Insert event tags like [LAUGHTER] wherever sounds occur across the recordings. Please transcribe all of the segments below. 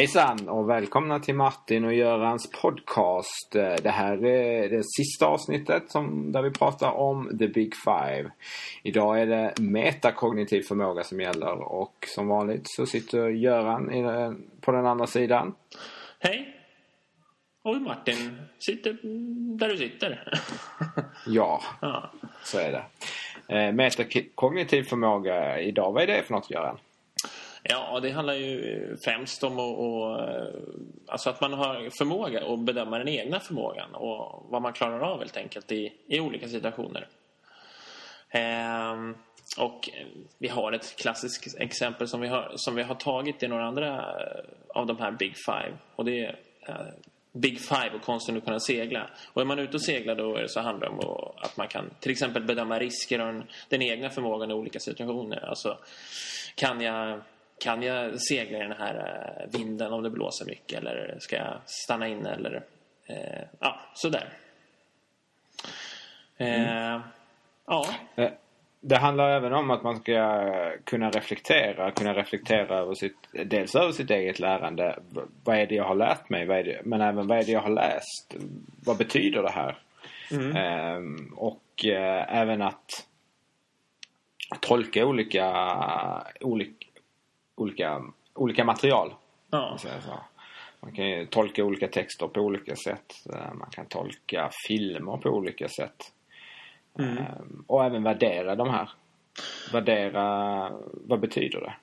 Hejsan och välkomna till Martin och Görans podcast. Det här är det sista avsnittet som, där vi pratar om The Big Five. Idag är det metakognitiv förmåga som gäller och som vanligt så sitter Göran på den andra sidan. Hej! Och Martin sitter där du sitter. [LAUGHS] ja, ja, så är det. Eh, metakognitiv förmåga idag, vad är det för något Göran? Ja, det handlar ju eh, främst om att, och, eh, alltså att man har förmåga att bedöma den egna förmågan och vad man klarar av helt enkelt i, i olika situationer. Ehm, och eh, vi har ett klassiskt exempel som vi, har, som vi har tagit i några andra av de här Big Five. Och det är Big Five och konsten att kunna segla. Och är man ute och seglar då så handlar det om att man kan till exempel bedöma risker och den, den egna förmågan i olika situationer. Alltså, kan jag kan jag segla i den här eh, vinden om det blåser mycket eller ska jag stanna in eller eh, ja, sådär. Eh, mm. Ja. Eh, det handlar även om att man ska kunna reflektera, kunna reflektera över sitt, dels över sitt eget lärande. Vad är det jag har lärt mig? Det, men även vad är det jag har läst? Vad betyder det här? Mm. Eh, och eh, även att tolka olika, olika olika, olika material. Ja. Man kan ju tolka olika texter på olika sätt. Eh, man kan tolka filmer på olika sätt. Mm. Ehm, och även värdera de här. Värdera, vad betyder det?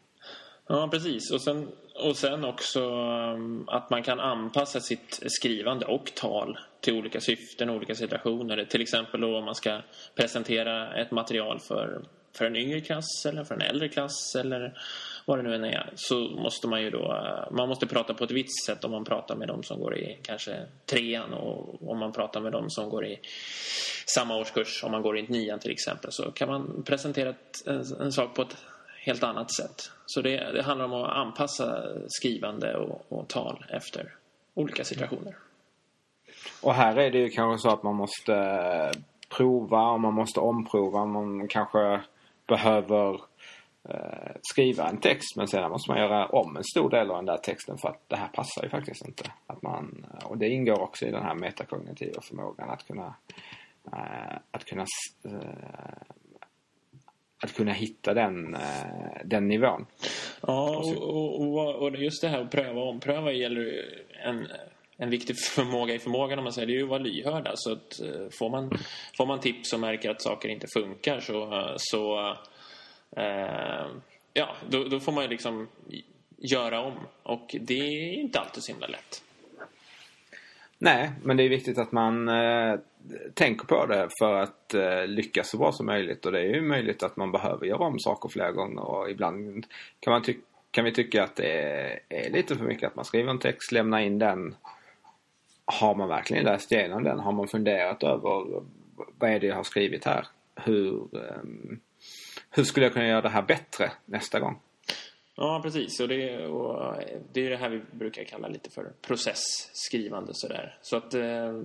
Ja, precis. Och sen, och sen också um, att man kan anpassa sitt skrivande och tal till olika syften och olika situationer. Till exempel då om man ska presentera ett material för, för en yngre klass eller för en äldre klass eller vad det nu än är, så måste man ju då, eh, man måste prata på ett visst sätt om man pratar med dem som går i kanske trean och om man pratar med dem som går i samma årskurs, om man går i nian till exempel, så kan man presentera en, en, sak på ett helt annat sätt. Så det, det handlar om att anpassa skrivande och, och tal efter olika situationer. Och här är det ju kanske så att man måste prova och man måste omprova. Man kanske behöver skriva en text men sedan måste man göra om en stor del av den där texten för att det här passar ju faktiskt inte. Att man, och det ingår också i den här metakognitiva förmågan att kunna eh, att kunna eh, att kunna hitta den, eh, den nivån. Ja, och, och, och just det här att pröva och ompröva gäller en en viktig förmåga i förmågan om man säger det är ju att vara lyhörd. Alltså att eh, får, man, får man tips och märker att saker inte funkar så, så Eh, Eh, ja, då, då, får man ju liksom göra om. Och det är inte alltid så himla lätt. Nej, men det är viktigt att man eh, tänker på det för att eh, lyckas så bra som möjligt. Och det är ju möjligt att man behöver göra om saker flera gånger. Och ibland kan, man kan vi tycka att det är, är lite för mycket att man skriver en text, lämnar in den. Har man verkligen läst igenom den? Har man funderat över vad är det jag har skrivit här? Hur, eh, hur skulle jag kunna göra det här bättre nästa gång? Ja, precis. Och det, och det är det här vi brukar kalla lite för processskrivande. Sådär. Så att eh,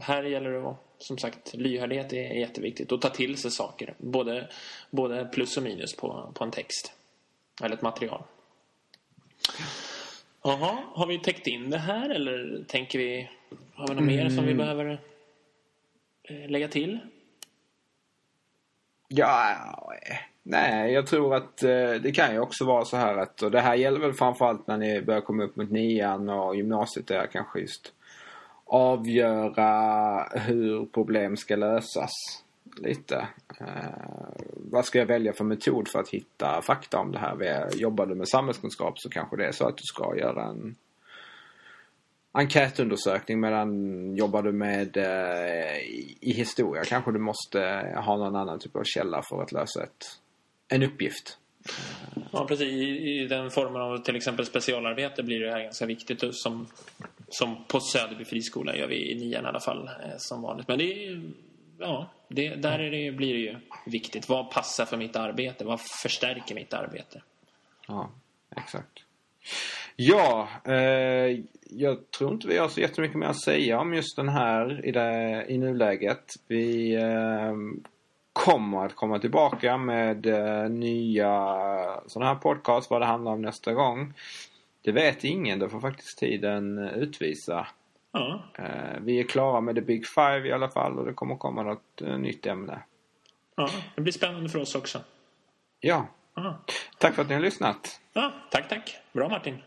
här gäller det att, som sagt, lyhördhet är jätteviktigt. Och ta till sig saker. Både, både plus och minus på, på en text. Eller ett material. Jaha, har vi täckt in det här eller tänker vi... Har vi något mm. mer som vi mm. behöver eh, lägga till? Ja, eh, nej, jag tror att eh, det kan ju också vara så här att, och det här gäller väl framförallt när ni börjar komma upp mot nian och gymnasiet där kanske just avgöra hur problem ska lösas lite. Eh, vad ska jag välja för metod för att hitta fakta om det här? Jobbar du med samhällskunskap så kanske det är så att du ska göra en enkätundersökning medan jobbar du med eh, i, historia kanske du måste ha någon annan typ av källa för att lösa ett, en uppgift. Ja precis, I, i den formen av till exempel specialarbete blir det här ganska viktigt som, som på Söderby friskola gör vi i nian i alla fall eh, som vanligt. Men det är ja, det, där är det, blir det ju viktigt. Vad passar för mitt arbete? Vad förstärker mitt arbete? Ja, exakt. Ja, eh, jag tror inte vi har så jättemycket mer att säga om just den här i, det, i nuläget. Vi eh, kommer att komma tillbaka med eh, nya sådana här podcasts vad det handlar om nästa gång. Det vet ingen. Det får faktiskt tiden utvisa. Ja. Eh, vi är klara med the big five i alla fall och det kommer komma något eh, nytt ämne. ja, det blir spännande för oss också. Ja. Ja, Tack för att ni har lyssnat. ja tack, tack. Bra Martin.